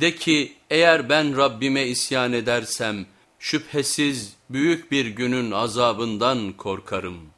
De ki eğer ben Rabbime isyan edersem şüphesiz büyük bir günün azabından korkarım.''